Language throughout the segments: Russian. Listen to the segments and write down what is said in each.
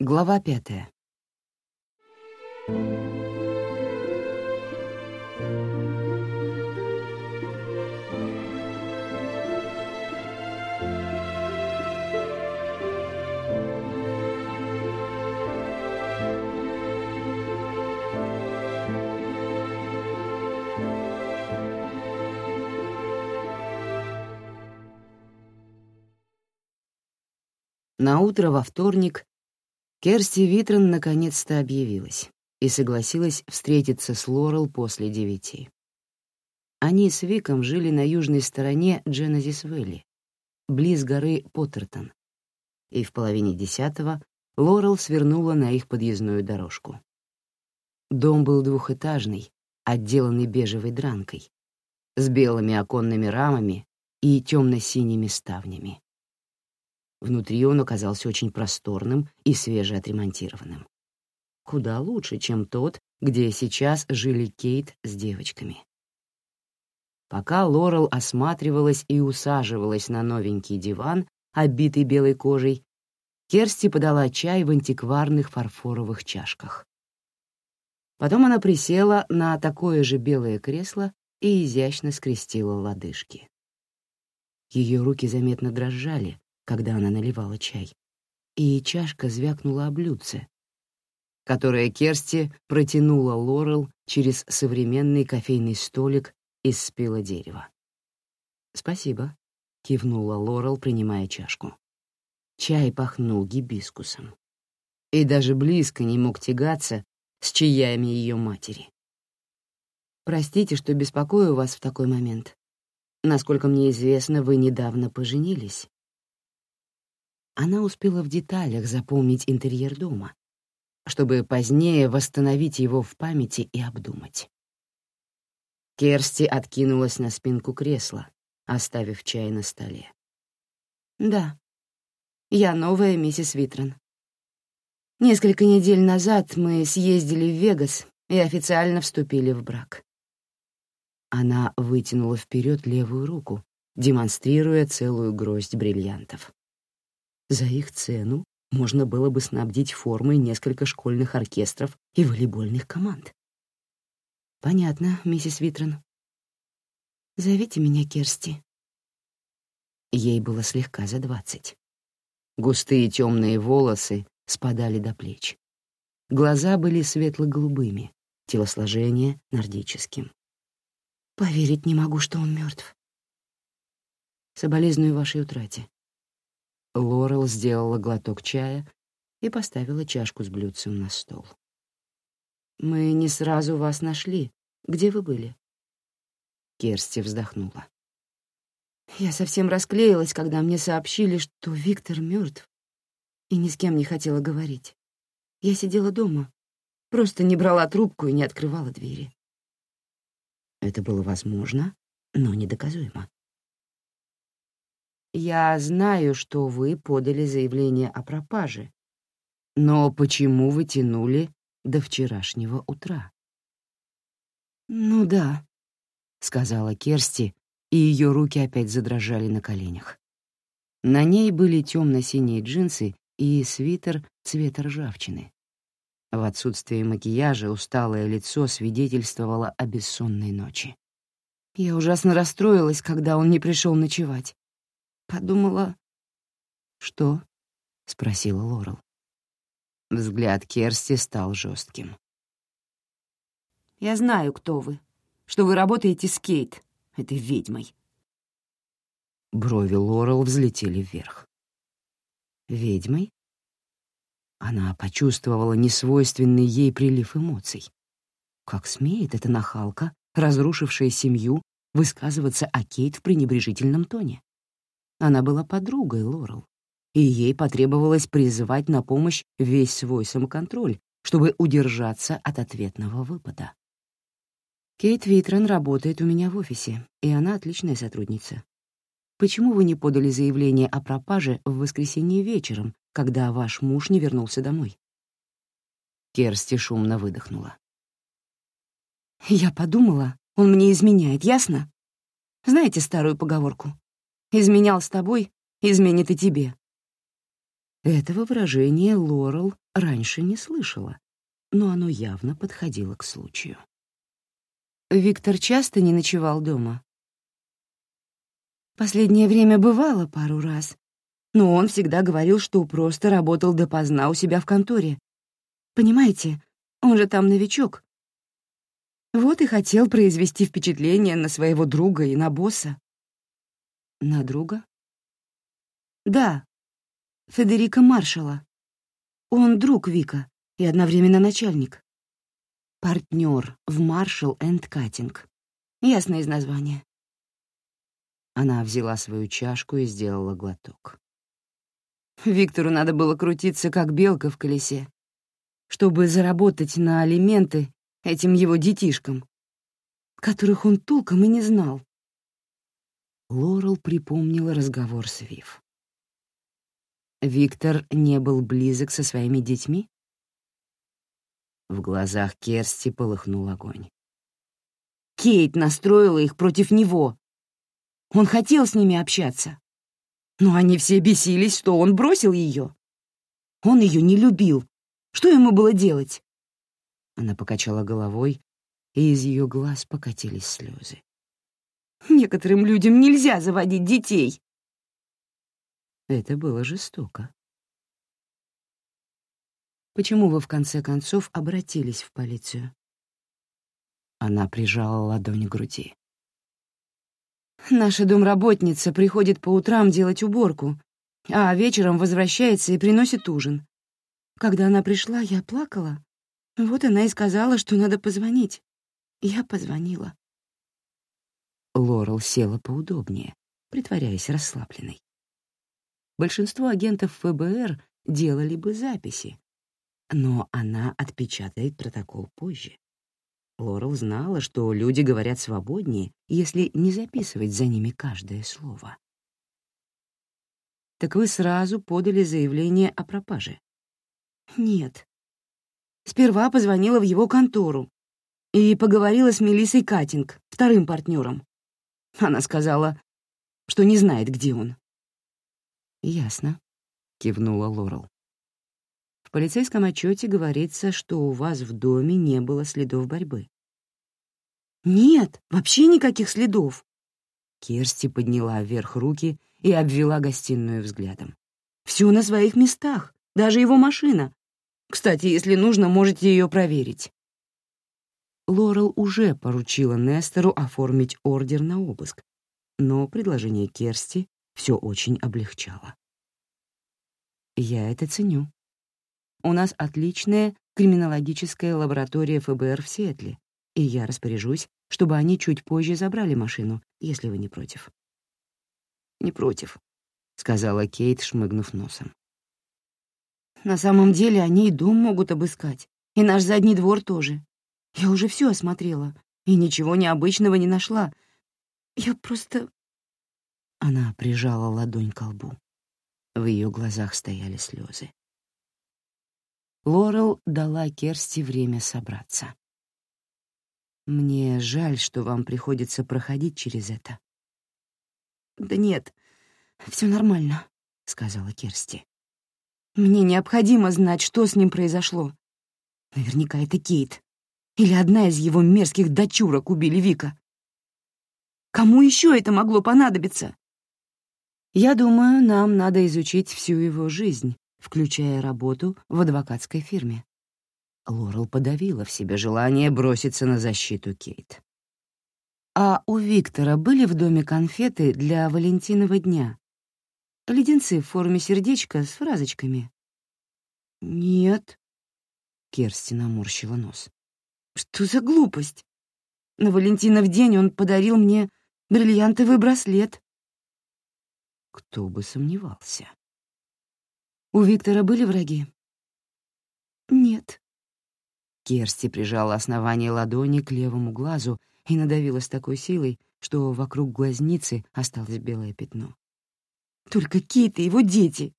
Глава пятая. На утро во вторник Керсти Витрон наконец-то объявилась и согласилась встретиться с Лорел после девяти. Они с Виком жили на южной стороне Дженезис-Вэлли, близ горы Поттертон, и в половине десятого Лорел свернула на их подъездную дорожку. Дом был двухэтажный, отделанный бежевой дранкой, с белыми оконными рамами и темно-синими ставнями. Внутри он оказался очень просторным и свежеотремонтированным. Куда лучше, чем тот, где сейчас жили Кейт с девочками. Пока Лорел осматривалась и усаживалась на новенький диван, обитый белой кожей, Керсти подала чай в антикварных фарфоровых чашках. Потом она присела на такое же белое кресло и изящно скрестила лодыжки. Ее руки заметно дрожали, когда она наливала чай, и чашка звякнула о блюдце, которое Керсти протянула Лорел через современный кофейный столик из спила дерева. «Спасибо», — кивнула Лорел, принимая чашку. Чай пахнул гибискусом и даже близко не мог тягаться с чаями ее матери. «Простите, что беспокою вас в такой момент. Насколько мне известно, вы недавно поженились» она успела в деталях запомнить интерьер дома, чтобы позднее восстановить его в памяти и обдумать. Керсти откинулась на спинку кресла, оставив чай на столе. «Да, я новая миссис Витрон. Несколько недель назад мы съездили в Вегас и официально вступили в брак». Она вытянула вперед левую руку, демонстрируя целую гроздь бриллиантов. За их цену можно было бы снабдить формой несколько школьных оркестров и волейбольных команд. «Понятно, миссис Витрон. Зовите меня Керсти». Ей было слегка за двадцать. Густые темные волосы спадали до плеч. Глаза были светло-голубыми, телосложение — нордическим. «Поверить не могу, что он мертв. Соболезную вашей утрате. Лорел сделала глоток чая и поставила чашку с блюдцем на стол. «Мы не сразу вас нашли. Где вы были?» Керсти вздохнула. «Я совсем расклеилась, когда мне сообщили, что Виктор мертв, и ни с кем не хотела говорить. Я сидела дома, просто не брала трубку и не открывала двери». Это было возможно, но недоказуемо. Я знаю, что вы подали заявление о пропаже. Но почему вы тянули до вчерашнего утра? Ну да, сказала Керсти, и ее руки опять задрожали на коленях. На ней были темно-синие джинсы и свитер цвета ржавчины. В отсутствие макияжа усталое лицо свидетельствовало о бессонной ночи. Я ужасно расстроилась, когда он не пришел ночевать. Подумала... «Что?» — спросила Лорел. Взгляд Керсти стал жестким. «Я знаю, кто вы, что вы работаете с Кейт, этой ведьмой». Брови Лорел взлетели вверх. «Ведьмой?» Она почувствовала несвойственный ей прилив эмоций. Как смеет эта нахалка, разрушившая семью, высказываться о Кейт в пренебрежительном тоне? Она была подругой Лорел, и ей потребовалось призывать на помощь весь свой самоконтроль, чтобы удержаться от ответного выпада. «Кейт Витрон работает у меня в офисе, и она отличная сотрудница. Почему вы не подали заявление о пропаже в воскресенье вечером, когда ваш муж не вернулся домой?» Керсти шумно выдохнула. «Я подумала, он мне изменяет, ясно? Знаете старую поговорку? Изменял с тобой, изменит и тебе. Этого выражения Лорел раньше не слышала, но оно явно подходило к случаю. Виктор часто не ночевал дома. Последнее время бывало пару раз, но он всегда говорил, что просто работал допоздна у себя в конторе. Понимаете, он же там новичок. Вот и хотел произвести впечатление на своего друга и на босса. На друга? Да, Федерико Маршала. Он друг Вика и одновременно начальник. Партнер в Маршал энд Каттинг. Ясно из названия. Она взяла свою чашку и сделала глоток. Виктору надо было крутиться, как белка в колесе, чтобы заработать на алименты этим его детишкам, которых он толком и не знал. Лорел припомнила разговор с Вив. Виктор не был близок со своими детьми? В глазах Керсти полыхнул огонь. Кейт настроила их против него. Он хотел с ними общаться. Но они все бесились, что он бросил ее. Он ее не любил. Что ему было делать? Она покачала головой, и из ее глаз покатились слезы. Некоторым людям нельзя заводить детей. Это было жестоко. Почему вы в конце концов обратились в полицию? Она прижала ладонь к груди. Наша домработница приходит по утрам делать уборку, а вечером возвращается и приносит ужин. Когда она пришла, я плакала. Вот она и сказала, что надо позвонить. Я позвонила. Лорел села поудобнее, притворяясь расслабленной. Большинство агентов ФБР делали бы записи, но она отпечатает протокол позже. Лорел знала, что люди говорят свободнее, если не записывать за ними каждое слово. «Так вы сразу подали заявление о пропаже?» «Нет. Сперва позвонила в его контору и поговорила с Мелиссой Катинг, вторым партнером. Она сказала, что не знает, где он». «Ясно», — кивнула Лорел. В полицейском отчете говорится, что у вас в доме не было следов борьбы. Нет, вообще никаких следов. Керсти подняла вверх руки и обвела гостиную взглядом. Все на своих местах, даже его машина. Кстати, если нужно, можете ее проверить. Лорел уже поручила Нестору оформить ордер на обыск, но предложение Керсти все очень облегчало. Я это ценю. У нас отличная криминологическая лаборатория ФБР в Сиэтле, и я распоряжусь, чтобы они чуть позже забрали машину, если вы не против». «Не против», — сказала Кейт, шмыгнув носом. «На самом деле они и дом могут обыскать, и наш задний двор тоже. Я уже все осмотрела и ничего необычного не нашла. Я просто...» Она прижала ладонь к лбу. В ее глазах стояли слезы. Лорел дала Керсти время собраться. «Мне жаль, что вам приходится проходить через это». «Да нет, все нормально», — сказала Керсти. «Мне необходимо знать, что с ним произошло. Наверняка это Кейт. Или одна из его мерзких дочурок убили Вика. Кому еще это могло понадобиться?» «Я думаю, нам надо изучить всю его жизнь, включая работу в адвокатской фирме. Лорел подавила в себе желание броситься на защиту Кейт. «А у Виктора были в доме конфеты для Валентинова дня? Леденцы в форме сердечка с фразочками?» «Нет», — Керсти наморщила нос. «Что за глупость? На Валентинов день он подарил мне бриллиантовый браслет». Кто бы сомневался. У Виктора были враги? Нет. Керсти прижала основание ладони к левому глазу и надавила с такой силой, что вокруг глазницы осталось белое пятно. Только Кит и его дети.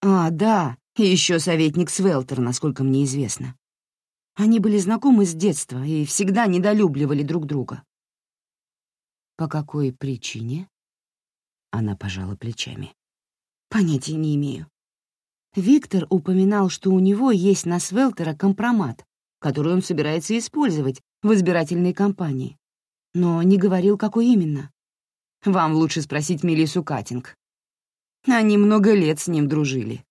А, да, и еще советник Свелтер, насколько мне известно. Они были знакомы с детства и всегда недолюбливали друг друга. По какой причине? Она пожала плечами. Понятия не имею. Виктор упоминал, что у него есть на Свелтера компромат, который он собирается использовать в избирательной кампании, но не говорил, какой именно. Вам лучше спросить Мелису Катинг. Они много лет с ним дружили.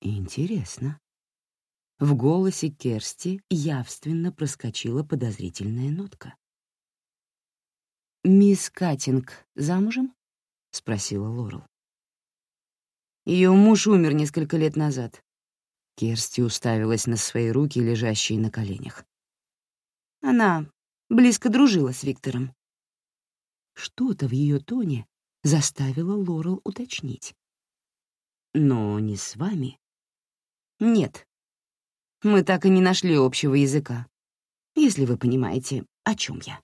Интересно. В голосе Керсти явственно проскочила подозрительная нотка. «Мисс Катинг замужем?» — спросила Лорел. Ее муж умер несколько лет назад. Керсти уставилась на свои руки, лежащие на коленях. Она близко дружила с Виктором. Что-то в ее тоне заставило Лорел уточнить. «Но не с вами?» «Нет. Мы так и не нашли общего языка, если вы понимаете, о чем я».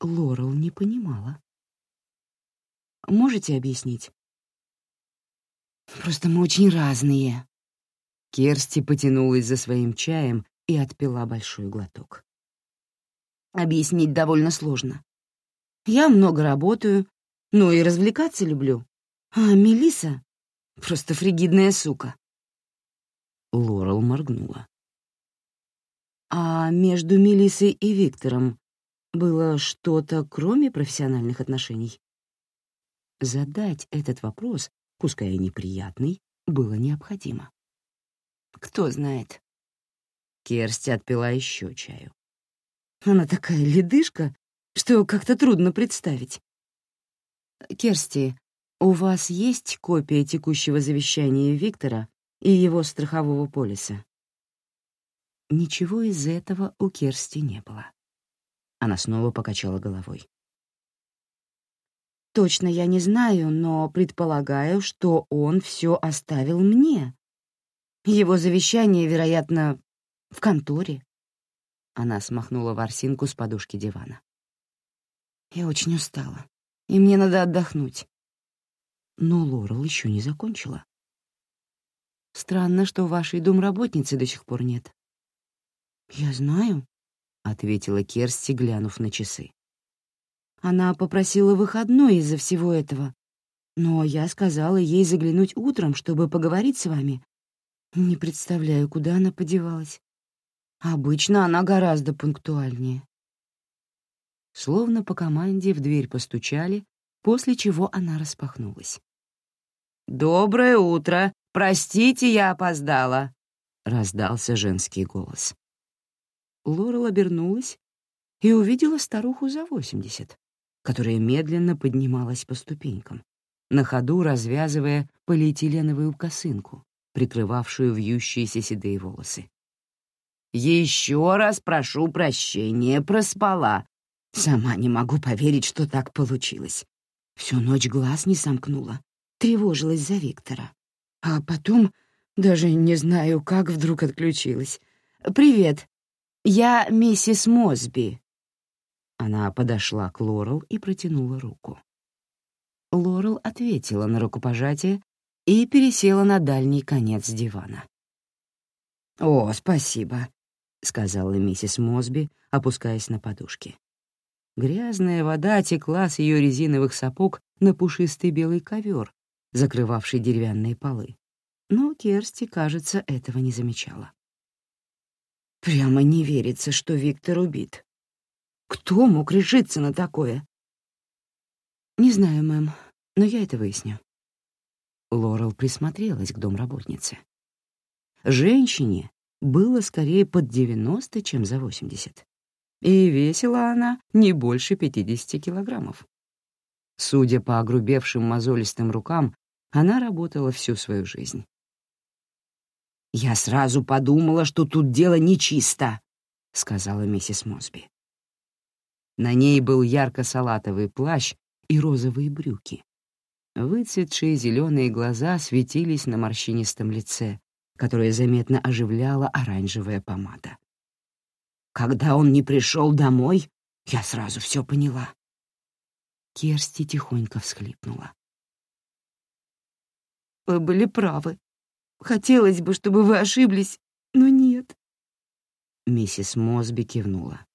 Лорел не понимала. «Можете объяснить?» Просто мы очень разные». Керсти потянулась за своим чаем и отпила большой глоток. Объяснить довольно сложно. Я много работаю, но и развлекаться люблю. А Мелиса просто фригидная сука. Лорел моргнула. А между Мелисой и Виктором было что-то, кроме профессиональных отношений? Задать этот вопрос пускай и неприятный, было необходимо. Кто знает. Керсти отпила еще чаю. Она такая ледышка, что как-то трудно представить. Керсти, у вас есть копия текущего завещания Виктора и его страхового полиса? Ничего из этого у Керсти не было. Она снова покачала головой. Точно я не знаю, но предполагаю, что он все оставил мне. Его завещание, вероятно, в конторе. Она смахнула ворсинку с подушки дивана. Я очень устала, и мне надо отдохнуть. Но Лорел еще не закончила. Странно, что вашей домработницы до сих пор нет. «Я знаю», — ответила Керсти, глянув на часы. Она попросила выходной из-за всего этого. Но я сказала ей заглянуть утром, чтобы поговорить с вами. Не представляю, куда она подевалась. Обычно она гораздо пунктуальнее. Словно по команде в дверь постучали, после чего она распахнулась. «Доброе утро! Простите, я опоздала!» — раздался женский голос. Лорел обернулась и увидела старуху за восемьдесят которая медленно поднималась по ступенькам, на ходу развязывая полиэтиленовую косынку, прикрывавшую вьющиеся седые волосы. «Еще раз прошу прощения, проспала. Сама не могу поверить, что так получилось. Всю ночь глаз не сомкнула, тревожилась за Виктора. А потом, даже не знаю, как вдруг отключилась. «Привет, я миссис Мосби», она подошла к Лорел и протянула руку. Лорел ответила на рукопожатие и пересела на дальний конец дивана. «О, спасибо», — сказала миссис Мосби, опускаясь на подушки. Грязная вода текла с ее резиновых сапог на пушистый белый ковер, закрывавший деревянные полы. Но Керсти, кажется, этого не замечала. «Прямо не верится, что Виктор убит», кто мог решиться на такое? Не знаю, мэм, но я это выясню. Лорел присмотрелась к домработнице. Женщине было скорее под 90, чем за 80. И весила она не больше 50 килограммов. Судя по огрубевшим мозолистым рукам, она работала всю свою жизнь. «Я сразу подумала, что тут дело нечисто», — сказала миссис Мосби. На ней был ярко-салатовый плащ и розовые брюки. Выцветшие зеленые глаза светились на морщинистом лице, которое заметно оживляла оранжевая помада. Когда он не пришел домой, я сразу все поняла. Керсти тихонько всхлипнула. «Вы были правы. Хотелось бы, чтобы вы ошиблись, но нет». Миссис Мосби кивнула.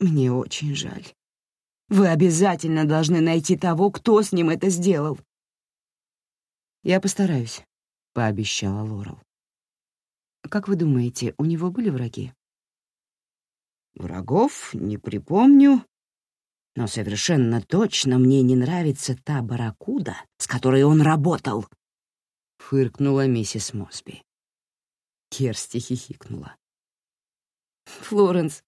Мне очень жаль. Вы обязательно должны найти того, кто с ним это сделал. «Я постараюсь», — пообещала Лорел. «Как вы думаете, у него были враги?» «Врагов не припомню, но совершенно точно мне не нравится та барракуда, с которой он работал», — фыркнула миссис Мосби. Керсти хихикнула. «Флоренс,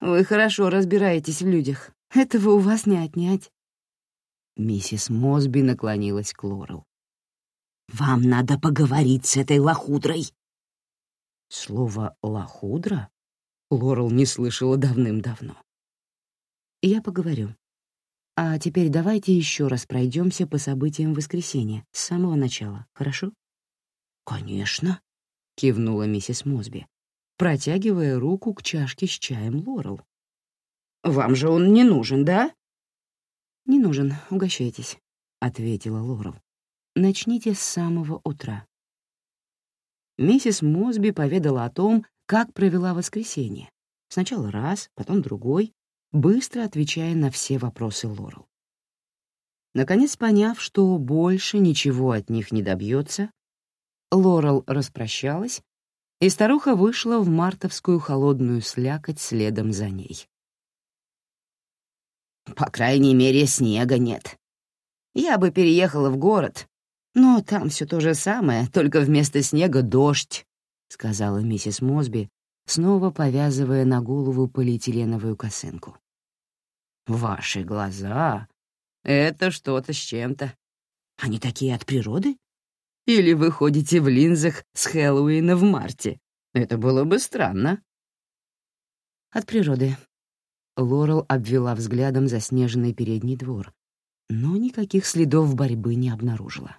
вы хорошо разбираетесь в людях. Этого у вас не отнять». Миссис Мосби наклонилась к Лорел. «Вам надо поговорить с этой лохудрой». Слово «лохудра» Лорел не слышала давным-давно. Я поговорю. А теперь давайте еще раз пройдемся по событиям воскресенья с самого начала, хорошо? Конечно, кивнула миссис Мосби, протягивая руку к чашке с чаем Лорел. Вам же он не нужен, да? Не нужен, угощайтесь, ответила Лорел. Начните с самого утра. Миссис Мосби поведала о том, как провела воскресенье. Сначала раз, потом другой, быстро отвечая на все вопросы Лорел. Наконец, поняв, что больше ничего от них не добьется, Лорел распрощалась, и старуха вышла в мартовскую холодную слякоть следом за ней. «По крайней мере, снега нет. Я бы переехала в город, но там все то же самое, только вместо снега дождь», — сказала миссис Мосби, снова повязывая на голову полиэтиленовую косынку. Ваши глаза — это что-то с чем-то. Они такие от природы? Или вы ходите в линзах с Хэллоуина в марте? Это было бы странно. От природы. Лорел обвела взглядом заснеженный передний двор, но никаких следов борьбы не обнаружила.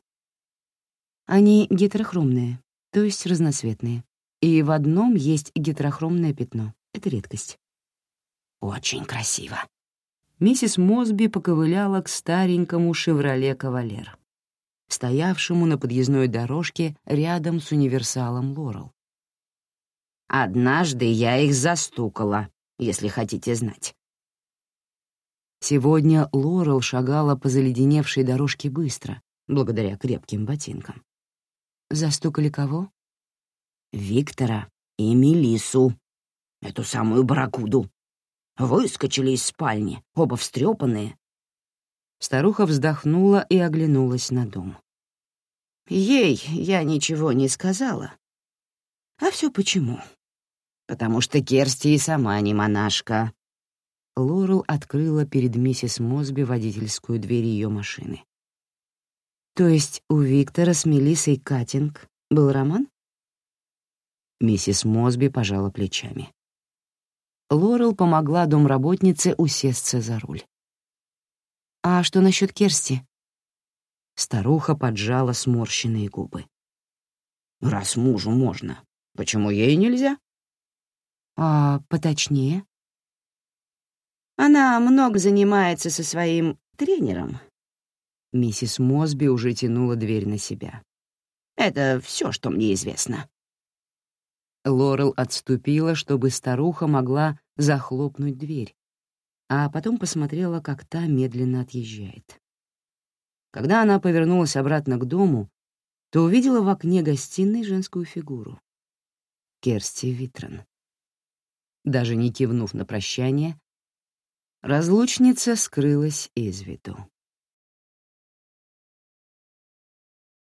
Они гетерохромные, то есть разноцветные, и в одном есть гетерохромное пятно. Это редкость. Очень красиво миссис Мосби поковыляла к старенькому «Шевроле Кавалер», стоявшему на подъездной дорожке рядом с универсалом Лорел. «Однажды я их застукала, если хотите знать». Сегодня Лорел шагала по заледеневшей дорожке быстро, благодаря крепким ботинкам. Застукали кого? Виктора и Мелису, эту самую барракуду. Выскочили из спальни, оба встрепанные. Старуха вздохнула и оглянулась на дом. Ей я ничего не сказала. А все почему? Потому что Керсти и сама не монашка. Лорел открыла перед миссис Мосби водительскую дверь ее машины. То есть у Виктора с Мелиссой Катинг был роман? Миссис Мосби пожала плечами. Лорел помогла домработнице усесться за руль. «А что насчет Керсти?» Старуха поджала сморщенные губы. «Раз мужу можно, почему ей нельзя?» «А поточнее?» «Она много занимается со своим тренером». Миссис Мосби уже тянула дверь на себя. «Это все, что мне известно». Лорел отступила, чтобы старуха могла захлопнуть дверь, а потом посмотрела, как та медленно отъезжает. Когда она повернулась обратно к дому, то увидела в окне гостиной женскую фигуру. Керсти Витрон. Даже не кивнув на прощание, разлучница скрылась из виду.